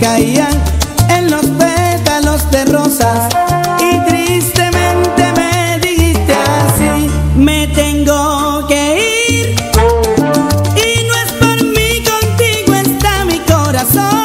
caían en los pétalos de rosas y tristemente me dijiste así, me tengo que ir y no es por mí, contigo está mi corazón.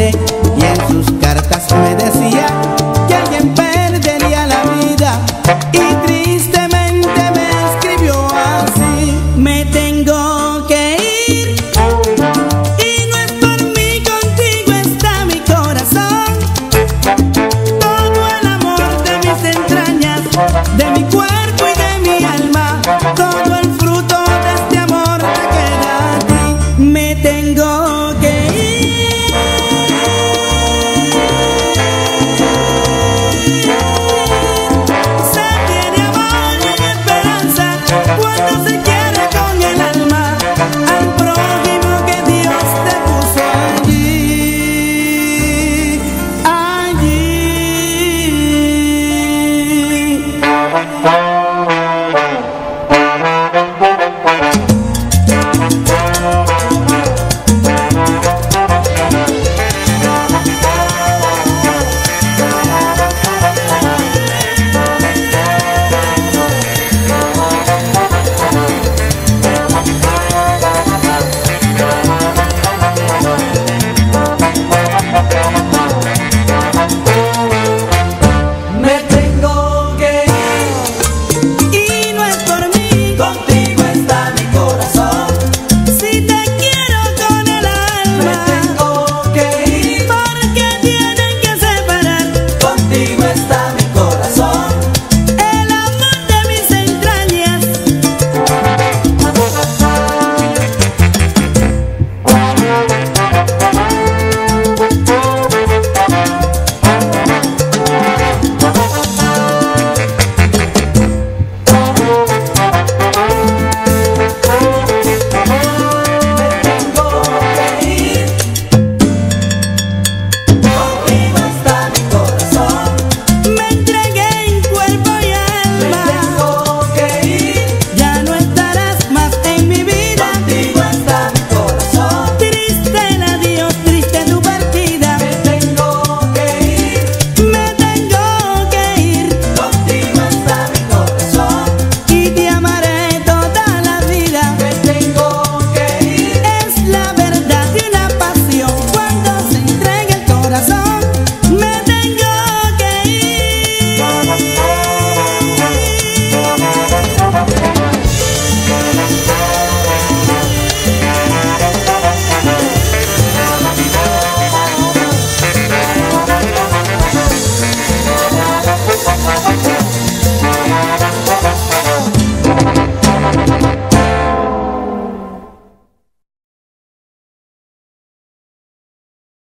y en sus cartas me decía que alguien perdería la vida y tristemente me escribió así. Me tengo que ir y no es por mí, contigo está mi corazón. Todo el amor de mis entrañas, de mi